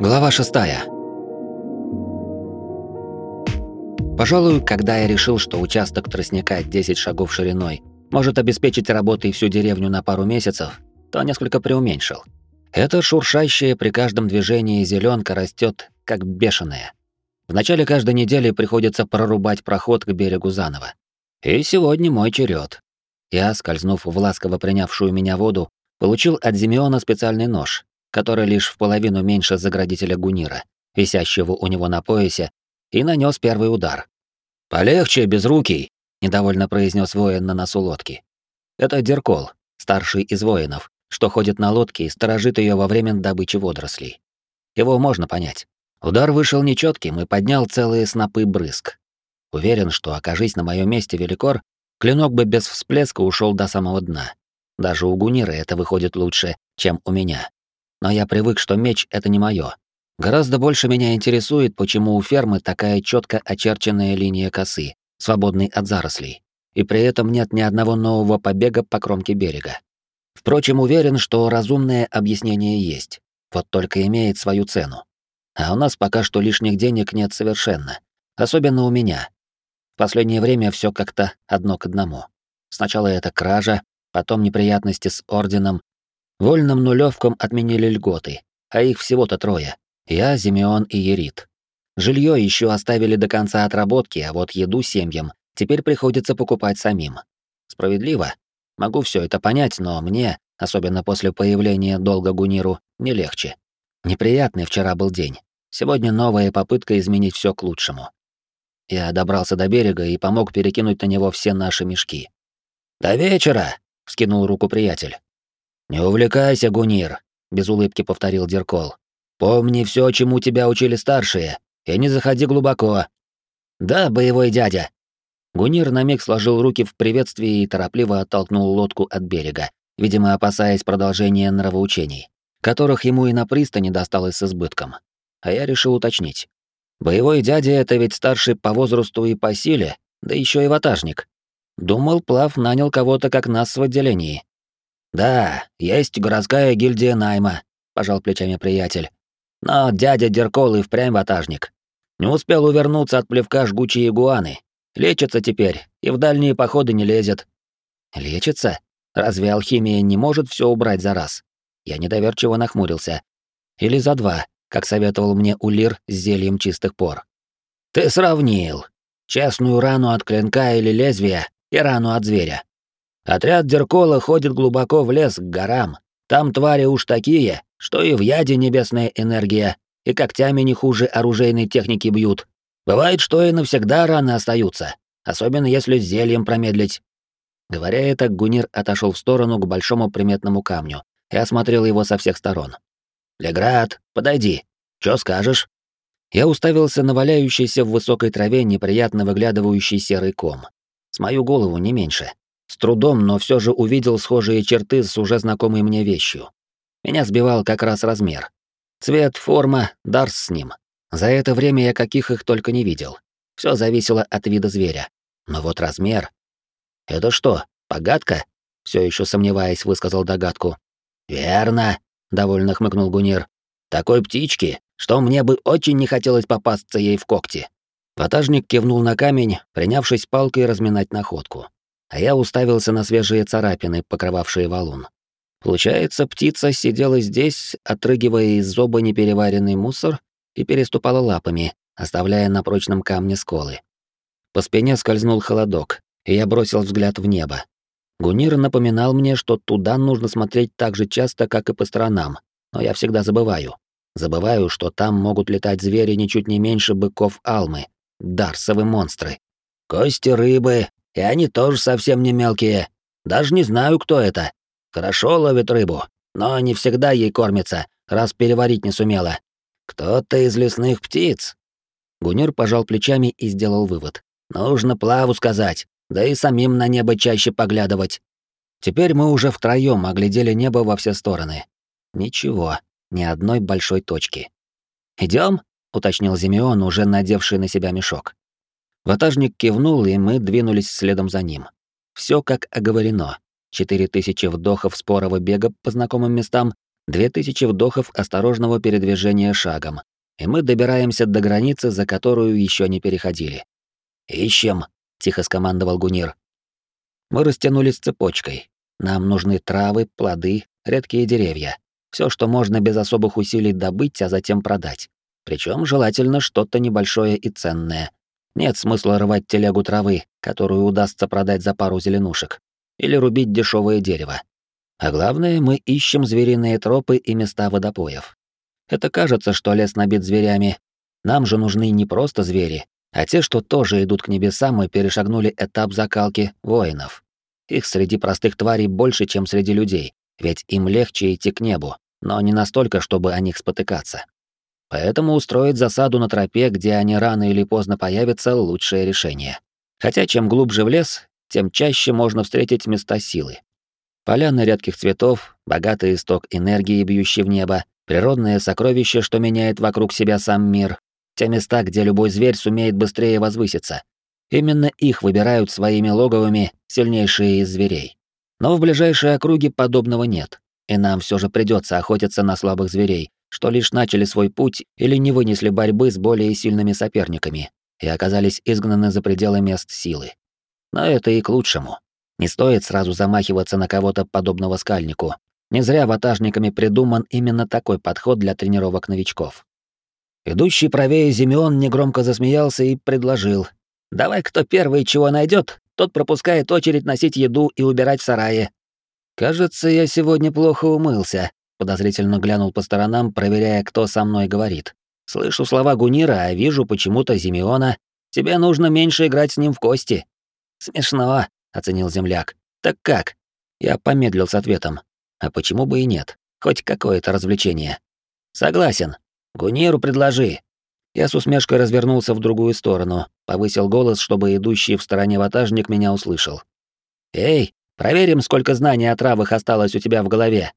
Глава шестая. Пожалуй, когда я решил, что участок тростника 10 шагов шириной может обеспечить работой всю деревню на пару месяцев, то несколько преуменьшил. Эта шуршащая при каждом движении зеленка растет как бешеная. В начале каждой недели приходится прорубать проход к берегу заново. И сегодня мой черед. Я, скользнув в ласково принявшую меня воду, получил от Зимеона специальный нож, который лишь в половину меньше заградителя Гунира, висящего у него на поясе, и нанес первый удар. «Полегче, безрукий!» — недовольно произнес воин на носу лодки. Это Деркол, старший из воинов, что ходит на лодке и сторожит ее во время добычи водорослей. Его можно понять. Удар вышел нечетким и поднял целые снопы брызг. Уверен, что, окажись на моем месте великор, клинок бы без всплеска ушел до самого дна. Даже у Гунира это выходит лучше, чем у меня но я привык, что меч — это не мое. Гораздо больше меня интересует, почему у фермы такая четко очерченная линия косы, свободной от зарослей, и при этом нет ни одного нового побега по кромке берега. Впрочем, уверен, что разумное объяснение есть, вот только имеет свою цену. А у нас пока что лишних денег нет совершенно, особенно у меня. В последнее время все как-то одно к одному. Сначала это кража, потом неприятности с орденом, Вольным нулевкам отменили льготы, а их всего-то трое. Я, Зимеон и Ерит. Жилье еще оставили до конца отработки, а вот еду семьям теперь приходится покупать самим. Справедливо? Могу все это понять, но мне, особенно после появления долга Гуниру, не легче. Неприятный вчера был день. Сегодня новая попытка изменить все к лучшему. Я добрался до берега и помог перекинуть на него все наши мешки. «До вечера!» — вскинул руку приятель. «Не увлекайся, Гунир», — без улыбки повторил Деркол. «Помни все, чему тебя учили старшие, и не заходи глубоко». «Да, боевой дядя». Гунир на миг сложил руки в приветствии и торопливо оттолкнул лодку от берега, видимо, опасаясь продолжения нравоучений, которых ему и на пристани досталось с избытком. А я решил уточнить. Боевой дядя — это ведь старший по возрасту и по силе, да еще и ватажник. Думал, Плав нанял кого-то как нас в отделении. «Да, есть городская гильдия найма», — пожал плечами приятель. «Но дядя Деркол и впрямь ватажник. Не успел увернуться от плевка жгучей игуаны. Лечится теперь и в дальние походы не лезет». «Лечится? Разве алхимия не может все убрать за раз?» Я недоверчиво нахмурился. «Или за два, как советовал мне Улир с зельем чистых пор». «Ты сравнил. Честную рану от клинка или лезвия и рану от зверя. Отряд Деркола ходит глубоко в лес к горам. Там твари уж такие, что и в яде небесная энергия, и когтями не хуже оружейной техники бьют. Бывает, что и навсегда раны остаются, особенно если зельем промедлить. Говоря это, Гунир отошел в сторону к большому приметному камню и осмотрел его со всех сторон. «Леград, подойди. Чё скажешь?» Я уставился на валяющийся в высокой траве неприятно выглядывающий серый ком. С мою голову не меньше. С трудом, но все же увидел схожие черты с уже знакомой мне вещью. Меня сбивал как раз размер. Цвет, форма, дарс с ним. За это время я каких их только не видел. Все зависело от вида зверя. Но вот размер... Это что, погадка? Все еще сомневаясь, высказал догадку. Верно, довольно хмыкнул Гунир. Такой птички, что мне бы очень не хотелось попасться ей в когти. Ватажник кивнул на камень, принявшись палкой разминать находку а я уставился на свежие царапины, покрывавшие валун. Получается, птица сидела здесь, отрыгивая из зоба непереваренный мусор и переступала лапами, оставляя на прочном камне сколы. По спине скользнул холодок, и я бросил взгляд в небо. Гунир напоминал мне, что туда нужно смотреть так же часто, как и по сторонам, но я всегда забываю. Забываю, что там могут летать звери ничуть не меньше быков Алмы, дарсовые монстры. Кости рыбы, и они тоже совсем не мелкие. Даже не знаю, кто это. Хорошо ловит рыбу, но не всегда ей кормится, раз переварить не сумела. Кто-то из лесных птиц. Гунир пожал плечами и сделал вывод. Нужно плаву сказать, да и самим на небо чаще поглядывать. Теперь мы уже втроем оглядели небо во все стороны. Ничего, ни одной большой точки. Идем? уточнил Зимеон, уже надевший на себя мешок. Ватажник кивнул, и мы двинулись следом за ним. Все как оговорено. Четыре тысячи вдохов спорого бега по знакомым местам, Две тысячи вдохов осторожного передвижения шагом, и мы добираемся до границы, за которую еще не переходили. «Ищем», — тихо скомандовал Гунир. Мы растянулись цепочкой. Нам нужны травы, плоды, редкие деревья. Все, что можно без особых усилий добыть, а затем продать. Причем желательно что-то небольшое и ценное. Нет смысла рвать телегу травы, которую удастся продать за пару зеленушек, или рубить дешевое дерево. А главное, мы ищем звериные тропы и места водопоев. Это кажется, что лес набит зверями. Нам же нужны не просто звери, а те, что тоже идут к небесам и перешагнули этап закалки воинов. Их среди простых тварей больше, чем среди людей, ведь им легче идти к небу, но не настолько, чтобы о них спотыкаться. Поэтому устроить засаду на тропе, где они рано или поздно появятся, лучшее решение. Хотя чем глубже в лес, тем чаще можно встретить места силы. Поляны редких цветов, богатый исток энергии, бьющий в небо, природное сокровище, что меняет вокруг себя сам мир, те места, где любой зверь сумеет быстрее возвыситься. Именно их выбирают своими логовыми сильнейшие из зверей. Но в ближайшей округе подобного нет, и нам все же придется охотиться на слабых зверей, что лишь начали свой путь или не вынесли борьбы с более сильными соперниками и оказались изгнаны за пределы мест силы. Но это и к лучшему. Не стоит сразу замахиваться на кого-то подобного скальнику. Не зря ватажниками придуман именно такой подход для тренировок новичков. Идущий правее Зимеон негромко засмеялся и предложил. «Давай, кто первый чего найдет, тот пропускает очередь носить еду и убирать в сарае». «Кажется, я сегодня плохо умылся», подозрительно глянул по сторонам, проверяя, кто со мной говорит. Слышу слова Гунира, а вижу почему-то Зимеона. Тебе нужно меньше играть с ним в кости. Смешно, оценил земляк. Так как? Я помедлил с ответом. А почему бы и нет? Хоть какое-то развлечение. Согласен. Гуниру предложи. Я с усмешкой развернулся в другую сторону, повысил голос, чтобы идущий в стороне ватажник меня услышал. Эй, проверим, сколько знаний о травах осталось у тебя в голове.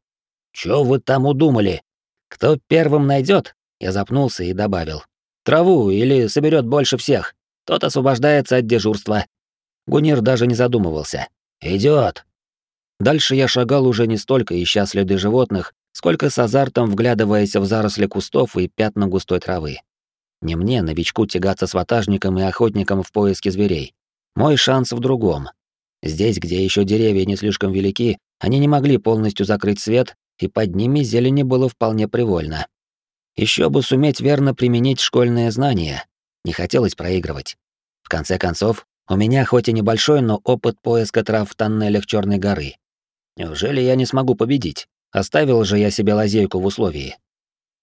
Чё вы там удумали? Кто первым найдет? Я запнулся и добавил. Траву или соберет больше всех. Тот освобождается от дежурства. Гунир даже не задумывался. Идет. Дальше я шагал уже не столько ища следы животных, сколько с азартом вглядываясь в заросли кустов и пятна густой травы. Не мне, новичку, тягаться с ватажником и охотником в поиске зверей. Мой шанс в другом. Здесь, где еще деревья не слишком велики, они не могли полностью закрыть свет, и под ними зелени было вполне привольно. Еще бы суметь верно применить школьные знания. Не хотелось проигрывать. В конце концов, у меня хоть и небольшой, но опыт поиска трав в тоннелях Черной горы. Неужели я не смогу победить? Оставил же я себе лазейку в условии.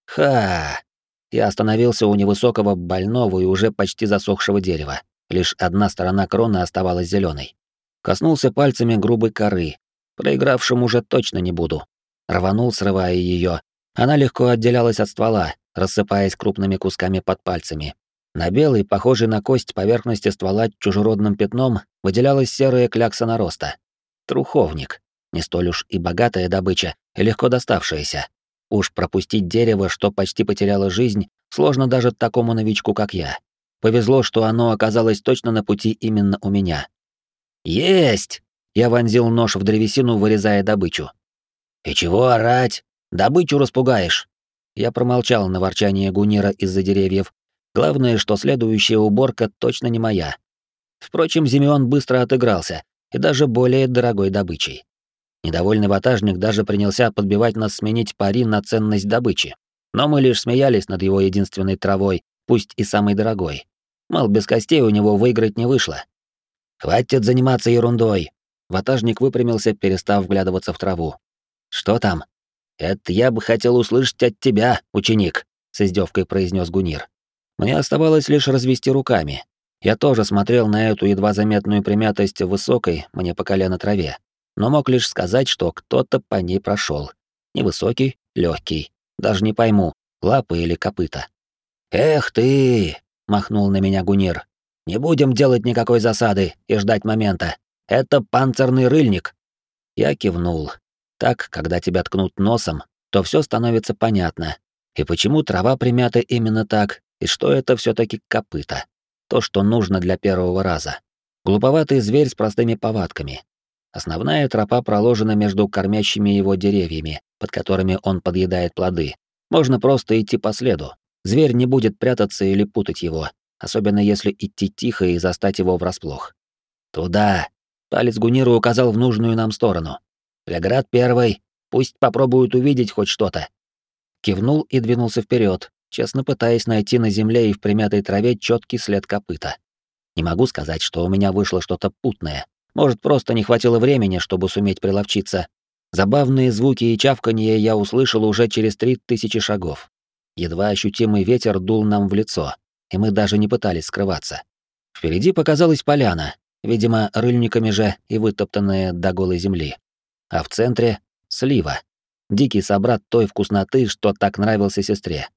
Ха! Я остановился у невысокого, больного и уже почти засохшего дерева. Лишь одна сторона кроны оставалась зеленой. Коснулся пальцами грубой коры. Проигравшим уже точно не буду рванул, срывая ее. Она легко отделялась от ствола, рассыпаясь крупными кусками под пальцами. На белой, похожей на кость поверхности ствола чужеродным пятном выделялась серая клякса нароста. Труховник. Не столь уж и богатая добыча, и легко доставшаяся. Уж пропустить дерево, что почти потеряло жизнь, сложно даже такому новичку, как я. Повезло, что оно оказалось точно на пути именно у меня. «Есть!» Я вонзил нож в древесину, вырезая добычу. «И чего орать? Добычу распугаешь!» Я промолчал на ворчание Гунира из-за деревьев. Главное, что следующая уборка точно не моя. Впрочем, Зимеон быстро отыгрался, и даже более дорогой добычей. Недовольный ватажник даже принялся подбивать нас сменить пари на ценность добычи. Но мы лишь смеялись над его единственной травой, пусть и самой дорогой. Мол, без костей у него выиграть не вышло. «Хватит заниматься ерундой!» Ватажник выпрямился, перестав вглядываться в траву. Что там? Это я бы хотел услышать от тебя, ученик, с издевкой произнес Гунир. Мне оставалось лишь развести руками. Я тоже смотрел на эту едва заметную примятость высокой, мне по колено траве, но мог лишь сказать, что кто-то по ней прошел. Невысокий, легкий, даже не пойму, лапы или копыта. Эх ты, махнул на меня Гунир. Не будем делать никакой засады и ждать момента. Это панцирный рыльник. Я кивнул, так, когда тебя ткнут носом, то все становится понятно. И почему трава примята именно так, и что это все таки копыта. То, что нужно для первого раза. Глуповатый зверь с простыми повадками. Основная тропа проложена между кормящими его деревьями, под которыми он подъедает плоды. Можно просто идти по следу. Зверь не будет прятаться или путать его, особенно если идти тихо и застать его врасплох. «Туда!» — палец Гуниру указал в нужную нам сторону. «Леград первый, пусть попробуют увидеть хоть что-то». Кивнул и двинулся вперед, честно пытаясь найти на земле и в примятой траве четкий след копыта. Не могу сказать, что у меня вышло что-то путное. Может, просто не хватило времени, чтобы суметь приловчиться. Забавные звуки и чавканье я услышал уже через три тысячи шагов. Едва ощутимый ветер дул нам в лицо, и мы даже не пытались скрываться. Впереди показалась поляна, видимо, рыльниками же и вытоптанная до голой земли. А в центре — слива. Дикий собрат той вкусноты, что так нравился сестре.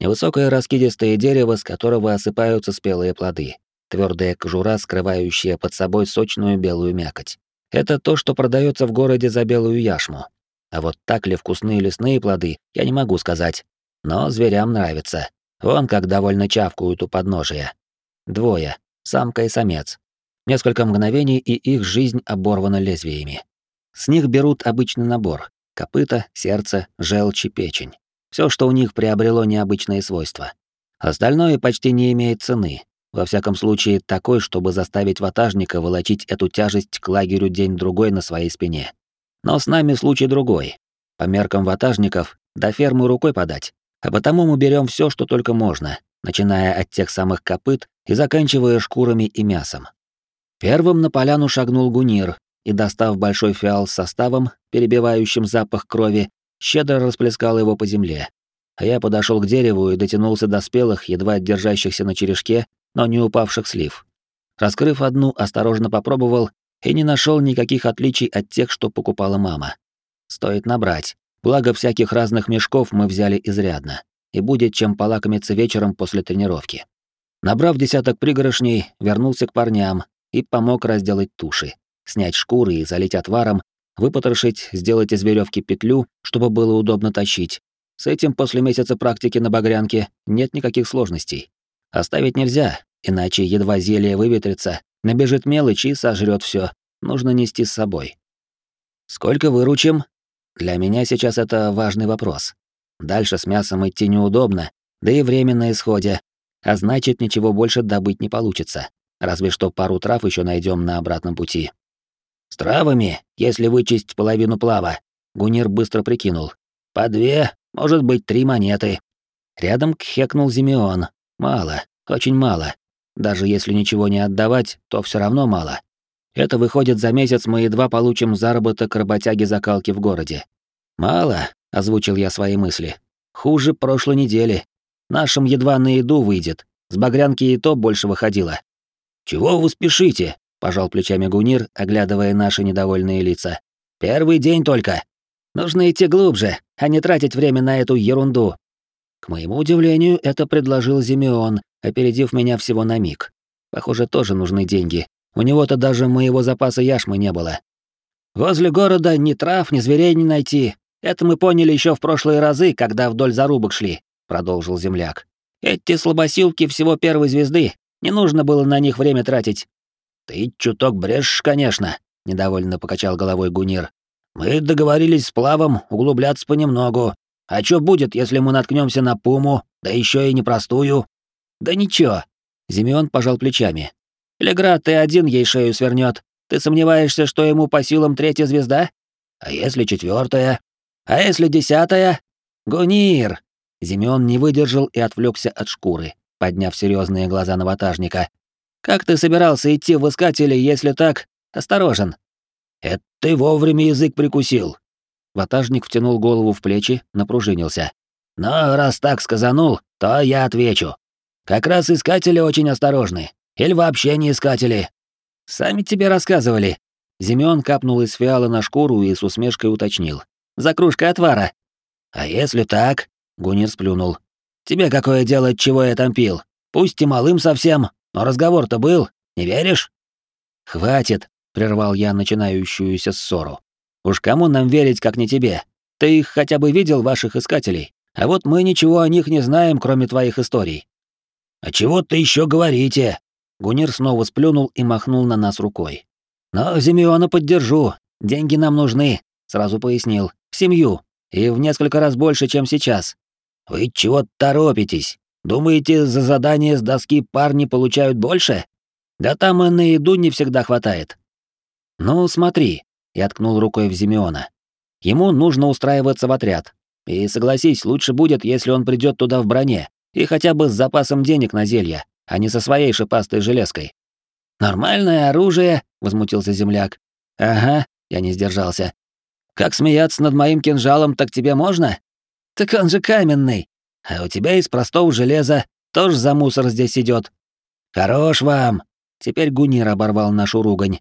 Невысокое раскидистое дерево, с которого осыпаются спелые плоды. Твердая кожура, скрывающая под собой сочную белую мякоть. Это то, что продается в городе за белую яшму. А вот так ли вкусные лесные плоды, я не могу сказать. Но зверям нравится. Вон как довольно чавкают у подножия. Двое, самка и самец. Несколько мгновений, и их жизнь оборвана лезвиями. С них берут обычный набор — копыта, сердце, желчь и печень. Все, что у них приобрело необычные свойства. Остальное почти не имеет цены, во всяком случае такой, чтобы заставить ватажника волочить эту тяжесть к лагерю день-другой на своей спине. Но с нами случай другой. По меркам ватажников, до фермы рукой подать. А потому мы берем все, что только можно, начиная от тех самых копыт и заканчивая шкурами и мясом. Первым на поляну шагнул Гунир и, достав большой фиал с составом, перебивающим запах крови, щедро расплескал его по земле. А я подошел к дереву и дотянулся до спелых, едва держащихся на черешке, но не упавших слив. Раскрыв одну, осторожно попробовал и не нашел никаких отличий от тех, что покупала мама. Стоит набрать. Благо всяких разных мешков мы взяли изрядно, и будет чем полакомиться вечером после тренировки. Набрав десяток пригорошней, вернулся к парням, и помог разделать туши, снять шкуры и залить отваром, выпотрошить, сделать из веревки петлю, чтобы было удобно тащить. С этим после месяца практики на багрянке нет никаких сложностей. Оставить нельзя, иначе едва зелье выветрится, набежит мелочь и сожрет все. Нужно нести с собой. Сколько выручим? Для меня сейчас это важный вопрос. Дальше с мясом идти неудобно, да и время на исходе, а значит, ничего больше добыть не получится. Разве что пару трав еще найдем на обратном пути. С травами, если вычесть половину плава, Гунир быстро прикинул. По две, может быть, три монеты. Рядом кхекнул Зимеон. Мало, очень мало. Даже если ничего не отдавать, то все равно мало. Это выходит, за месяц мы едва получим заработок работяги закалки в городе. Мало, озвучил я свои мысли. Хуже прошлой недели. Нашим едва на еду выйдет. С багрянки и то больше выходило. «Чего вы спешите?» — пожал плечами Гунир, оглядывая наши недовольные лица. «Первый день только. Нужно идти глубже, а не тратить время на эту ерунду». К моему удивлению, это предложил Зимеон, опередив меня всего на миг. Похоже, тоже нужны деньги. У него-то даже моего запаса яшмы не было. «Возле города ни трав, ни зверей не найти. Это мы поняли еще в прошлые разы, когда вдоль зарубок шли», — продолжил земляк. «Эти слабосилки всего первой звезды, не нужно было на них время тратить. Ты чуток брешешь, конечно, недовольно покачал головой Гунир. Мы договорились с плавом углубляться понемногу. А что будет, если мы наткнемся на пуму, да еще и непростую? Да ничего. Зимеон пожал плечами. Леград ты один ей шею свернет. Ты сомневаешься, что ему по силам третья звезда? А если четвертая? А если десятая? Гунир! Зимеон не выдержал и отвлекся от шкуры подняв серьезные глаза на ватажника. «Как ты собирался идти в искатели, если так осторожен?» «Это ты вовремя язык прикусил». Ватажник втянул голову в плечи, напружинился. «Но раз так сказанул, то я отвечу. Как раз искатели очень осторожны. Или вообще не искатели. Сами тебе рассказывали». Зимён капнул из фиала на шкуру и с усмешкой уточнил. «За кружкой отвара». «А если так?» — Гунир сплюнул. Тебе какое дело, чего я там пил? Пусть и малым совсем, но разговор-то был, не веришь?» «Хватит», — прервал я начинающуюся ссору. «Уж кому нам верить, как не тебе? Ты их хотя бы видел, ваших искателей? А вот мы ничего о них не знаем, кроме твоих историй». «А чего ты еще говорите?» Гунир снова сплюнул и махнул на нас рукой. «Но Зимеона поддержу. деньги нам нужны, сразу пояснил, в семью, и в несколько раз больше, чем сейчас. Вы чего торопитесь? Думаете, за задание с доски парни получают больше? Да там и на еду не всегда хватает. Ну, смотри, я ткнул рукой в Зимеона. Ему нужно устраиваться в отряд. И согласись, лучше будет, если он придет туда в броне, и хотя бы с запасом денег на зелья, а не со своей шипастой железкой. «Нормальное оружие», — возмутился земляк. «Ага», — я не сдержался. «Как смеяться над моим кинжалом, так тебе можно? Так он же каменный. А у тебя из простого железа тоже за мусор здесь идет. Хорош вам!» Теперь Гунир оборвал нашу ругань.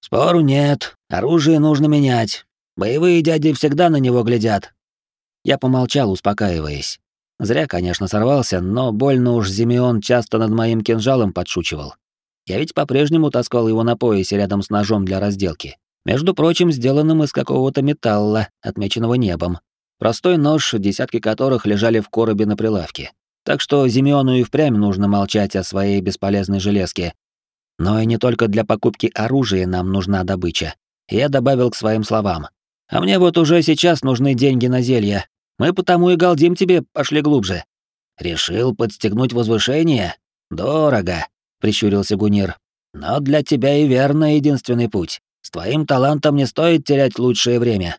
«Спору нет, оружие нужно менять. Боевые дяди всегда на него глядят». Я помолчал, успокаиваясь. Зря, конечно, сорвался, но больно уж Зимеон часто над моим кинжалом подшучивал. Я ведь по-прежнему таскал его на поясе рядом с ножом для разделки. Между прочим, сделанным из какого-то металла, отмеченного небом. Простой нож, десятки которых лежали в коробе на прилавке. Так что Зимеону и впрямь нужно молчать о своей бесполезной железке. Но и не только для покупки оружия нам нужна добыча. Я добавил к своим словам. А мне вот уже сейчас нужны деньги на зелье. Мы потому и галдим тебе, пошли глубже. Решил подстегнуть возвышение? Дорого, прищурился Гунир. Но для тебя и верно единственный путь. С твоим талантом не стоит терять лучшее время.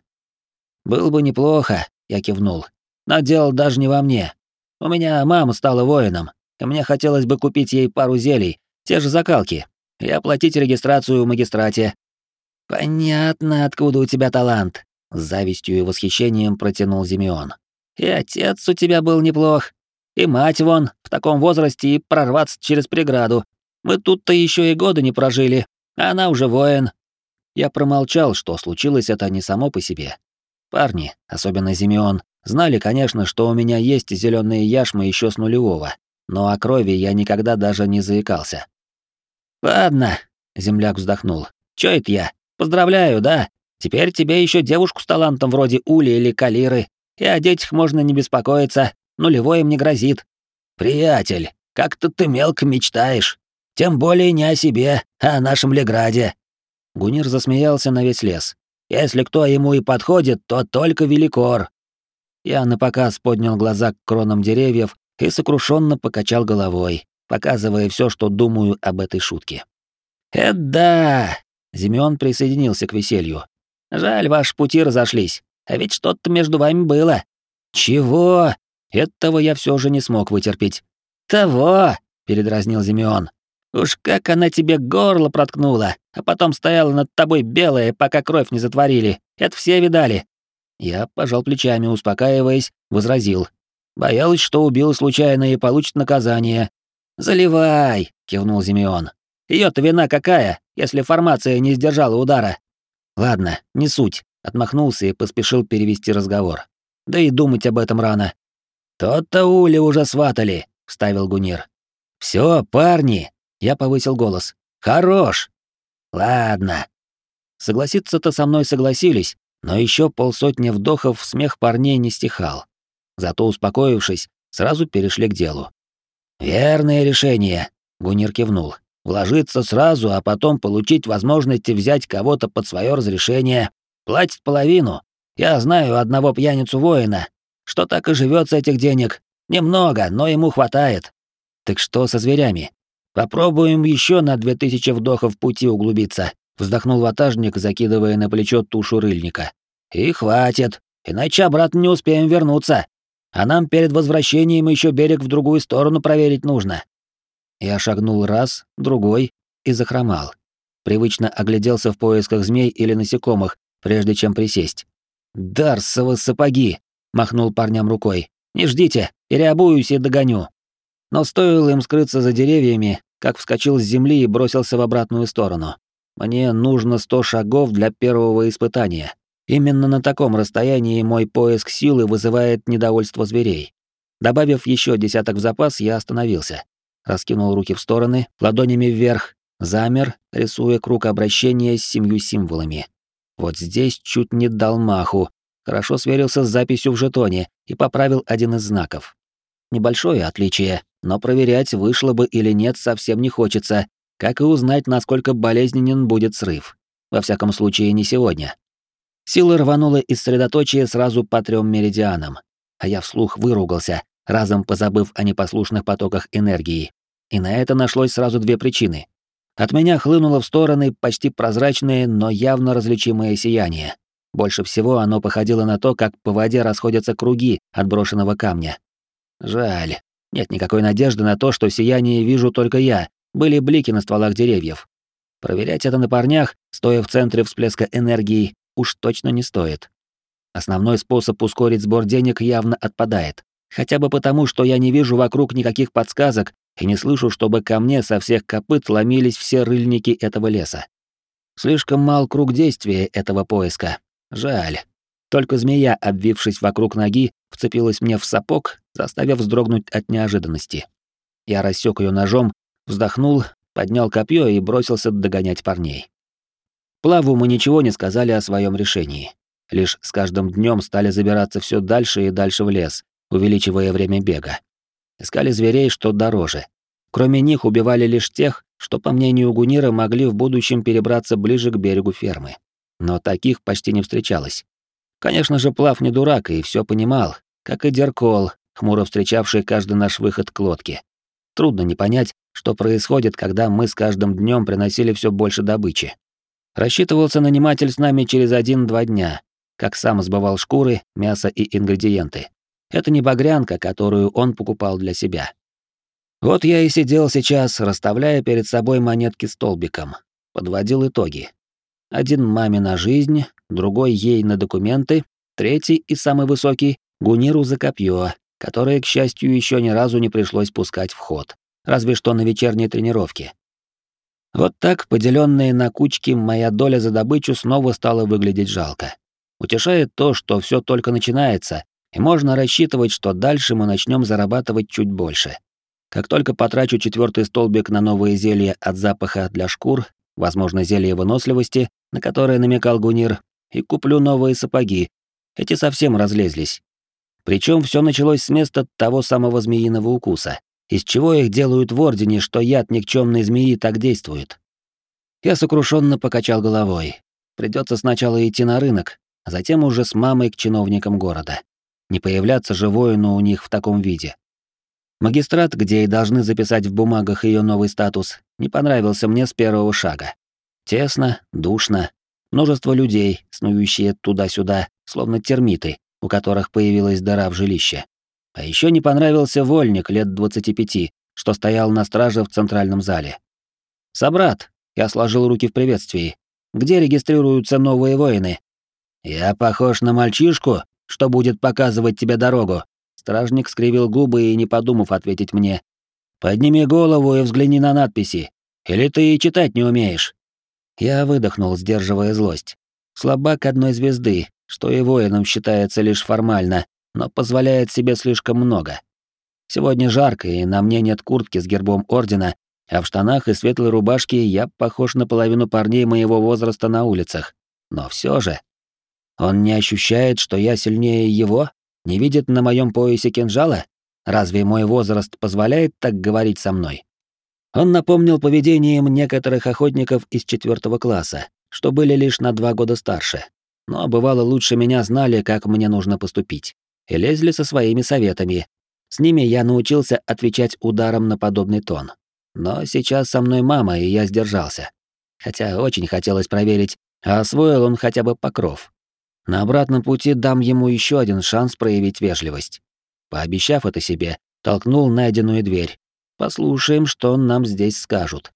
«Было бы неплохо», — я кивнул. «Но дело даже не во мне. У меня мама стала воином, и мне хотелось бы купить ей пару зелий, те же закалки, и оплатить регистрацию в магистрате». «Понятно, откуда у тебя талант», — с завистью и восхищением протянул Зимеон. «И отец у тебя был неплох, и мать вон, в таком возрасте и прорваться через преграду. Мы тут-то еще и года не прожили, а она уже воин». Я промолчал, что случилось это не само по себе, Парни, особенно Зимеон, знали, конечно, что у меня есть зеленые яшмы еще с нулевого, но о крови я никогда даже не заикался. «Ладно», — земляк вздохнул. «Чё это я? Поздравляю, да? Теперь тебе еще девушку с талантом вроде Ули или Калиры, и о детях можно не беспокоиться, нулевой им не грозит». «Приятель, как-то ты мелко мечтаешь. Тем более не о себе, а о нашем Леграде». Гунир засмеялся на весь лес. Если кто ему и подходит, то только великор. Я напоказ поднял глаза к кронам деревьев и сокрушенно покачал головой, показывая все, что думаю об этой шутке. «Это да!» — Зимеон присоединился к веселью. «Жаль, ваши пути разошлись, а ведь что-то между вами было». «Чего?» Этого я все же не смог вытерпеть. «Того!» — передразнил Зимеон. Уж как она тебе горло проткнула, а потом стояла над тобой белая, пока кровь не затворили. Это все видали. Я пожал плечами, успокаиваясь, возразил. Боялась, что убила случайно и получит наказание. «Заливай!» — кивнул Зимеон. Ее-то вина какая, если формация не сдержала удара?» «Ладно, не суть», — отмахнулся и поспешил перевести разговор. «Да и думать об этом рано». «Тот-то Ули уже сватали», — вставил Гунир. «Все, парни, я повысил голос. «Хорош!» «Ладно». Согласиться-то со мной согласились, но еще полсотни вдохов смех парней не стихал. Зато, успокоившись, сразу перешли к делу. «Верное решение», — Гунир кивнул. «Вложиться сразу, а потом получить возможность взять кого-то под свое разрешение. Платит половину. Я знаю одного пьяницу-воина, что так и живет с этих денег. Немного, но ему хватает. Так что со зверями? Попробуем еще на две тысячи вдохов пути углубиться, вздохнул ватажник, закидывая на плечо тушу рыльника. И хватит, иначе обратно не успеем вернуться. А нам перед возвращением еще берег в другую сторону проверить нужно. Я шагнул раз, другой и захромал. Привычно огляделся в поисках змей или насекомых, прежде чем присесть. «Дарсовы сапоги!» — махнул парням рукой. «Не ждите, переобуюсь и догоню». Но стоило им скрыться за деревьями, как вскочил с земли и бросился в обратную сторону. Мне нужно сто шагов для первого испытания. Именно на таком расстоянии мой поиск силы вызывает недовольство зверей. Добавив еще десяток в запас, я остановился. Раскинул руки в стороны, ладонями вверх, замер, рисуя круг обращения с семью символами. Вот здесь чуть не дал маху, хорошо сверился с записью в жетоне и поправил один из знаков. Небольшое отличие, но проверять, вышло бы или нет, совсем не хочется, как и узнать, насколько болезненен будет срыв. во всяком случае не сегодня. Сила рванула из средоточия сразу по трем меридианам, а я вслух выругался, разом позабыв о непослушных потоках энергии. И на это нашлось сразу две причины. От меня хлынуло в стороны почти прозрачное, но явно различимое сияние. Больше всего оно походило на то, как по воде расходятся круги от брошенного камня. Жаль. Нет никакой надежды на то, что сияние вижу только я. Были блики на стволах деревьев. Проверять это на парнях, стоя в центре всплеска энергии, уж точно не стоит. Основной способ ускорить сбор денег явно отпадает. Хотя бы потому, что я не вижу вокруг никаких подсказок и не слышу, чтобы ко мне со всех копыт ломились все рыльники этого леса. Слишком мал круг действия этого поиска. Жаль. Только змея, обвившись вокруг ноги, вцепилась мне в сапог, заставив вздрогнуть от неожиданности. Я рассек ее ножом, вздохнул, поднял копье и бросился догонять парней. Плаву мы ничего не сказали о своем решении. Лишь с каждым днем стали забираться все дальше и дальше в лес, увеличивая время бега. Искали зверей, что дороже. Кроме них убивали лишь тех, что, по мнению Гунира, могли в будущем перебраться ближе к берегу фермы. Но таких почти не встречалось. Конечно же, Плав не дурак и все понимал, как и Деркол, хмуро встречавший каждый наш выход к лодке. Трудно не понять, что происходит, когда мы с каждым днем приносили все больше добычи. Рассчитывался наниматель с нами через один-два дня, как сам сбывал шкуры, мясо и ингредиенты. Это не багрянка, которую он покупал для себя. Вот я и сидел сейчас, расставляя перед собой монетки столбиком. Подводил итоги. Один маме на жизнь, другой ей на документы, третий и самый высокий — Гуниру за копье, которое, к счастью, еще ни разу не пришлось пускать в ход, разве что на вечерней тренировке. Вот так, поделенная на кучки, моя доля за добычу снова стала выглядеть жалко. Утешает то, что все только начинается, и можно рассчитывать, что дальше мы начнем зарабатывать чуть больше. Как только потрачу четвертый столбик на новые зелья от запаха для шкур, возможно, зелье выносливости, на которое намекал Гунир, и куплю новые сапоги. Эти совсем разлезлись. Причем все началось с места того самого змеиного укуса, из чего их делают в Ордене, что яд никчемной змеи так действует. Я сокрушенно покачал головой. Придется сначала идти на рынок, а затем уже с мамой к чиновникам города. Не появляться же воину у них в таком виде. Магистрат, где и должны записать в бумагах ее новый статус, не понравился мне с первого шага. Тесно, душно, множество людей, снующие туда-сюда, словно термиты, у которых появилась дыра в жилище. А еще не понравился вольник лет 25, что стоял на страже в центральном зале. «Собрат», — я сложил руки в приветствии, — «где регистрируются новые воины?» «Я похож на мальчишку, что будет показывать тебе дорогу». Стражник скривил губы и, не подумав, ответить мне. «Подними голову и взгляни на надписи. Или ты и читать не умеешь?» Я выдохнул, сдерживая злость. Слабак одной звезды, что и воином считается лишь формально, но позволяет себе слишком много. Сегодня жарко, и на мне нет куртки с гербом ордена, а в штанах и светлой рубашке я похож на половину парней моего возраста на улицах. Но все же... Он не ощущает, что я сильнее его? Не видит на моем поясе кинжала? Разве мой возраст позволяет так говорить со мной? Он напомнил поведением некоторых охотников из четвертого класса, что были лишь на два года старше. Но бывало лучше меня знали, как мне нужно поступить, и лезли со своими советами. С ними я научился отвечать ударом на подобный тон. Но сейчас со мной мама, и я сдержался. Хотя очень хотелось проверить, а освоил он хотя бы покров. На обратном пути дам ему еще один шанс проявить вежливость. Пообещав это себе, толкнул найденную дверь. Послушаем, что нам здесь скажут.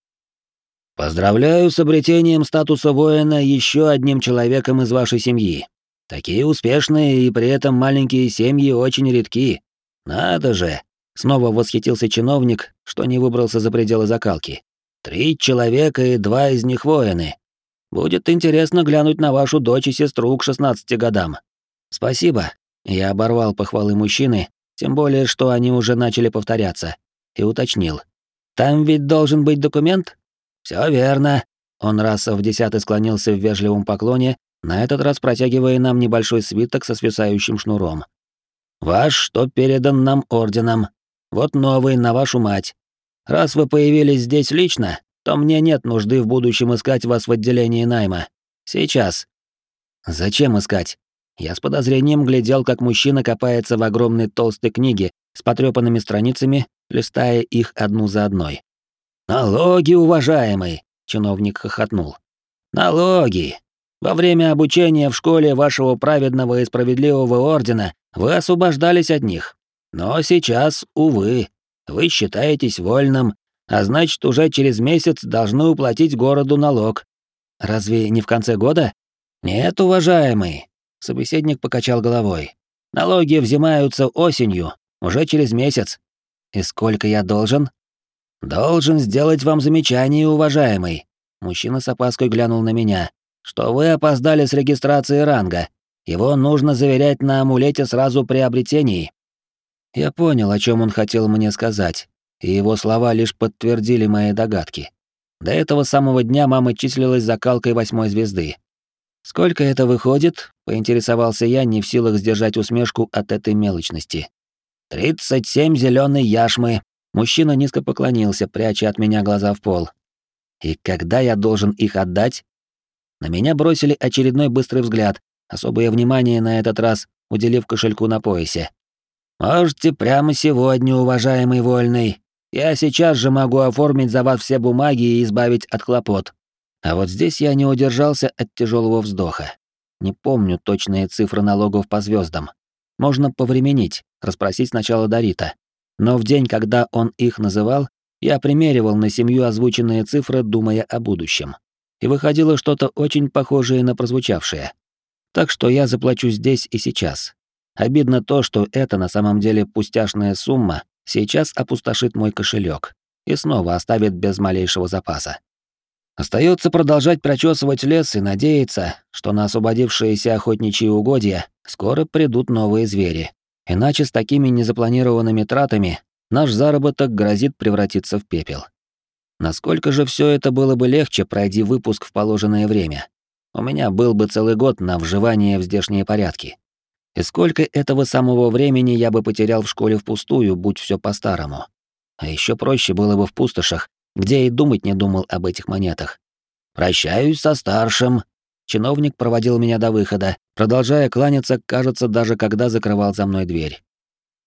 Поздравляю с обретением статуса воина еще одним человеком из вашей семьи. Такие успешные и при этом маленькие семьи очень редки. Надо же! Снова восхитился чиновник, что не выбрался за пределы закалки. Три человека и два из них воины. Будет интересно глянуть на вашу дочь и сестру к 16 годам. Спасибо. Я оборвал похвалы мужчины, тем более, что они уже начали повторяться, и уточнил. Там ведь должен быть документ? Все верно. Он раз в десятый склонился в вежливом поклоне, на этот раз протягивая нам небольшой свиток со свисающим шнуром. Ваш, что передан нам орденом. Вот новый на вашу мать. Раз вы появились здесь лично, то мне нет нужды в будущем искать вас в отделении найма. Сейчас. Зачем искать? Я с подозрением глядел, как мужчина копается в огромной толстой книге с потрепанными страницами, листая их одну за одной. «Налоги, уважаемый!» — чиновник хохотнул. «Налоги! Во время обучения в школе вашего праведного и справедливого ордена вы освобождались от них. Но сейчас, увы, вы считаетесь вольным, а значит, уже через месяц должны уплатить городу налог. Разве не в конце года? Нет, уважаемый, собеседник покачал головой. Налоги взимаются осенью, уже через месяц. И сколько я должен? Должен сделать вам замечание, уважаемый. Мужчина с опаской глянул на меня. Что вы опоздали с регистрацией ранга. Его нужно заверять на амулете сразу при обретении. Я понял, о чем он хотел мне сказать, и его слова лишь подтвердили мои догадки. До этого самого дня мама числилась закалкой восьмой звезды. Сколько это выходит? поинтересовался я, не в силах сдержать усмешку от этой мелочности. «Тридцать семь зеленой яшмы». Мужчина низко поклонился, пряча от меня глаза в пол. «И когда я должен их отдать?» На меня бросили очередной быстрый взгляд, особое внимание на этот раз уделив кошельку на поясе. Можете прямо сегодня, уважаемый вольный. Я сейчас же могу оформить за вас все бумаги и избавить от хлопот. А вот здесь я не удержался от тяжелого вздоха. Не помню точные цифры налогов по звездам. Можно повременить, расспросить сначала Дарита. Но в день, когда он их называл, я примеривал на семью озвученные цифры, думая о будущем. И выходило что-то очень похожее на прозвучавшее. Так что я заплачу здесь и сейчас, Обидно то, что это на самом деле пустяшная сумма сейчас опустошит мой кошелек и снова оставит без малейшего запаса. Остается продолжать прочесывать лес и надеяться, что на освободившиеся охотничьи угодья скоро придут новые звери. Иначе с такими незапланированными тратами наш заработок грозит превратиться в пепел. Насколько же все это было бы легче, пройди выпуск в положенное время. У меня был бы целый год на вживание в здешние порядки. И сколько этого самого времени я бы потерял в школе впустую, будь все по-старому. А еще проще было бы в пустошах, где и думать не думал об этих монетах. «Прощаюсь со старшим». Чиновник проводил меня до выхода, продолжая кланяться, кажется, даже когда закрывал за мной дверь.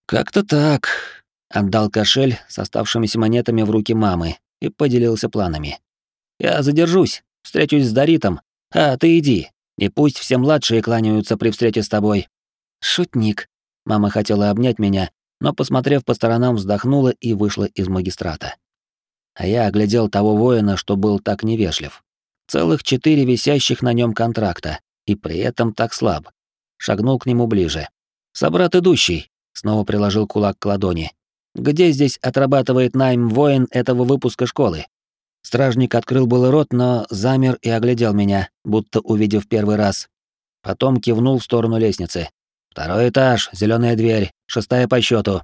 «Как-то так», — отдал кошель с оставшимися монетами в руки мамы и поделился планами. «Я задержусь, встречусь с Даритом, а ты иди, и пусть все младшие кланяются при встрече с тобой, «Шутник». Мама хотела обнять меня, но, посмотрев по сторонам, вздохнула и вышла из магистрата. А я оглядел того воина, что был так невежлив. Целых четыре висящих на нем контракта, и при этом так слаб. Шагнул к нему ближе. «Собрат идущий», — снова приложил кулак к ладони. «Где здесь отрабатывает найм воин этого выпуска школы?» Стражник открыл был рот, но замер и оглядел меня, будто увидев первый раз. Потом кивнул в сторону лестницы. Второй этаж, зеленая дверь, шестая по счету.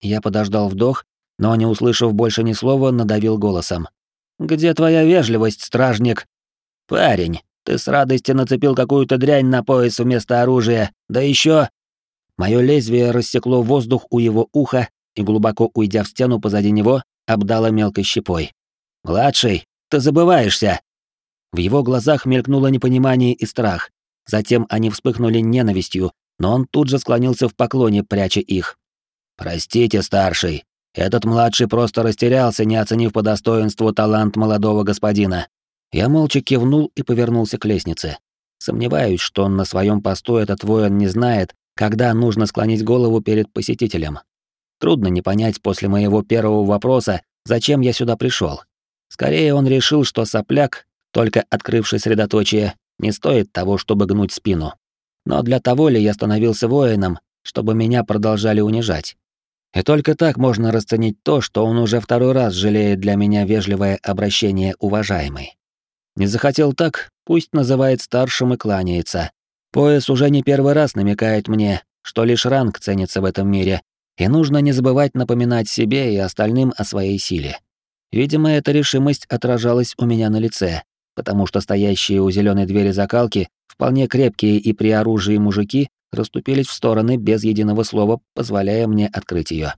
Я подождал вдох, но, не услышав больше ни слова, надавил голосом. «Где твоя вежливость, стражник?» «Парень, ты с радостью нацепил какую-то дрянь на пояс вместо оружия, да еще. Моё лезвие рассекло воздух у его уха и, глубоко уйдя в стену позади него, обдало мелкой щепой. «Младший, ты забываешься!» В его глазах мелькнуло непонимание и страх. Затем они вспыхнули ненавистью, но он тут же склонился в поклоне, пряча их. «Простите, старший, этот младший просто растерялся, не оценив по достоинству талант молодого господина». Я молча кивнул и повернулся к лестнице. Сомневаюсь, что он на своем посту этот воин не знает, когда нужно склонить голову перед посетителем. Трудно не понять после моего первого вопроса, зачем я сюда пришел. Скорее он решил, что сопляк, только открывший средоточие, не стоит того, чтобы гнуть спину. Но для того ли я становился воином, чтобы меня продолжали унижать? И только так можно расценить то, что он уже второй раз жалеет для меня вежливое обращение уважаемый. Не захотел так, пусть называет старшим и кланяется. Пояс уже не первый раз намекает мне, что лишь ранг ценится в этом мире, и нужно не забывать напоминать себе и остальным о своей силе. Видимо, эта решимость отражалась у меня на лице, потому что стоящие у зеленой двери закалки Вполне крепкие и при оружии мужики расступились в стороны без единого слова, позволяя мне открыть ее.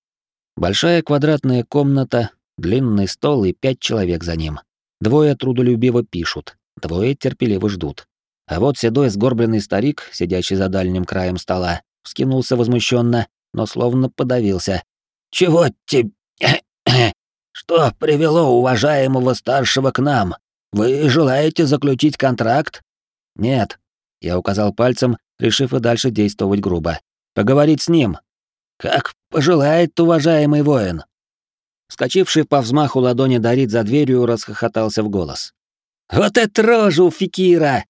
Большая квадратная комната, длинный стол и пять человек за ним. Двое трудолюбиво пишут, двое терпеливо ждут. А вот седой сгорбленный старик, сидящий за дальним краем стола, вскинулся возмущенно, но словно подавился. «Чего тебе... Что привело уважаемого старшего к нам? Вы желаете заключить контракт?» «Нет», — я указал пальцем, решив и дальше действовать грубо. «Поговорить с ним». «Как пожелает уважаемый воин». Скочивший по взмаху ладони Дарит за дверью расхохотался в голос. «Вот это рожа у Фикира!»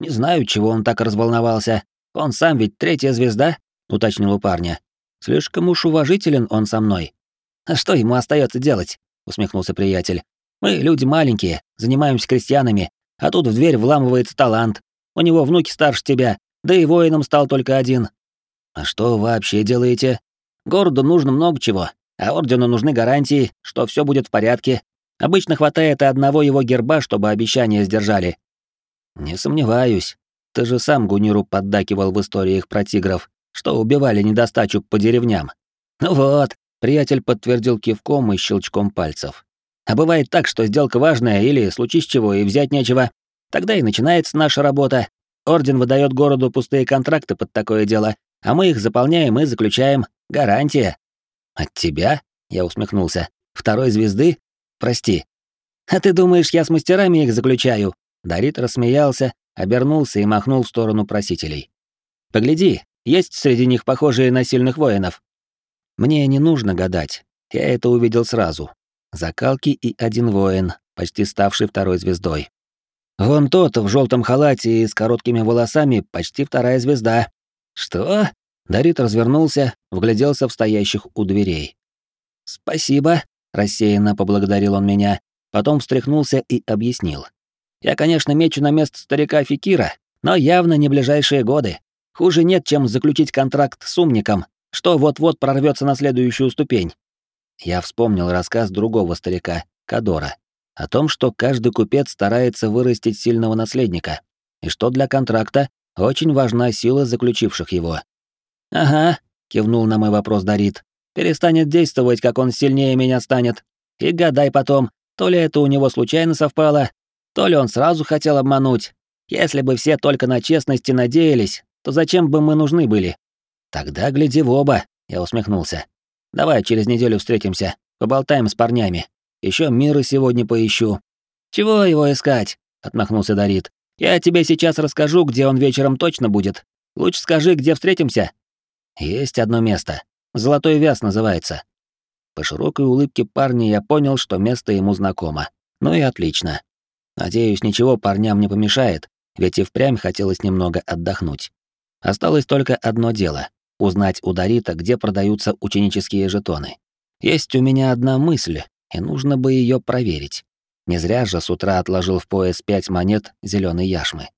Не знаю, чего он так разволновался. Он сам ведь третья звезда, уточнил у парня. Слишком уж уважителен он со мной. А что ему остается делать? усмехнулся приятель. Мы люди маленькие, занимаемся крестьянами, а тут в дверь вламывается талант. У него внуки старше тебя, да и воином стал только один. А что вообще делаете? Городу нужно много чего а ордену нужны гарантии, что все будет в порядке. Обычно хватает и одного его герба, чтобы обещания сдержали. Не сомневаюсь. Ты же сам Гуниру поддакивал в историях про тигров, что убивали недостачу по деревням. Ну вот, приятель подтвердил кивком и щелчком пальцев. А бывает так, что сделка важная или случись чего и взять нечего. Тогда и начинается наша работа. Орден выдает городу пустые контракты под такое дело, а мы их заполняем и заключаем. Гарантия. «От тебя?» — я усмехнулся. «Второй звезды? Прости». «А ты думаешь, я с мастерами их заключаю?» Дарит рассмеялся, обернулся и махнул в сторону просителей. «Погляди, есть среди них похожие на сильных воинов». Мне не нужно гадать, я это увидел сразу. Закалки и один воин, почти ставший второй звездой. Вон тот в желтом халате и с короткими волосами, почти вторая звезда. Что? Дарит развернулся, вгляделся в стоящих у дверей. «Спасибо», — рассеянно поблагодарил он меня, потом встряхнулся и объяснил. «Я, конечно, мечу на место старика Фикира, но явно не ближайшие годы. Хуже нет, чем заключить контракт с умником, что вот-вот прорвется на следующую ступень». Я вспомнил рассказ другого старика, Кадора, о том, что каждый купец старается вырастить сильного наследника, и что для контракта очень важна сила заключивших его. «Ага», — кивнул на мой вопрос Дарит. «Перестанет действовать, как он сильнее меня станет. И гадай потом, то ли это у него случайно совпало, то ли он сразу хотел обмануть. Если бы все только на честности надеялись, то зачем бы мы нужны были?» «Тогда гляди в оба», — я усмехнулся. «Давай через неделю встретимся, поболтаем с парнями. Еще мира сегодня поищу». «Чего его искать?» — отмахнулся Дарит. «Я тебе сейчас расскажу, где он вечером точно будет. Лучше скажи, где встретимся, есть одно место. Золотой вяз называется. По широкой улыбке парня я понял, что место ему знакомо. Ну и отлично. Надеюсь, ничего парням не помешает, ведь и впрямь хотелось немного отдохнуть. Осталось только одно дело — узнать у Дарита, где продаются ученические жетоны. Есть у меня одна мысль, и нужно бы ее проверить. Не зря же с утра отложил в пояс пять монет зеленой яшмы.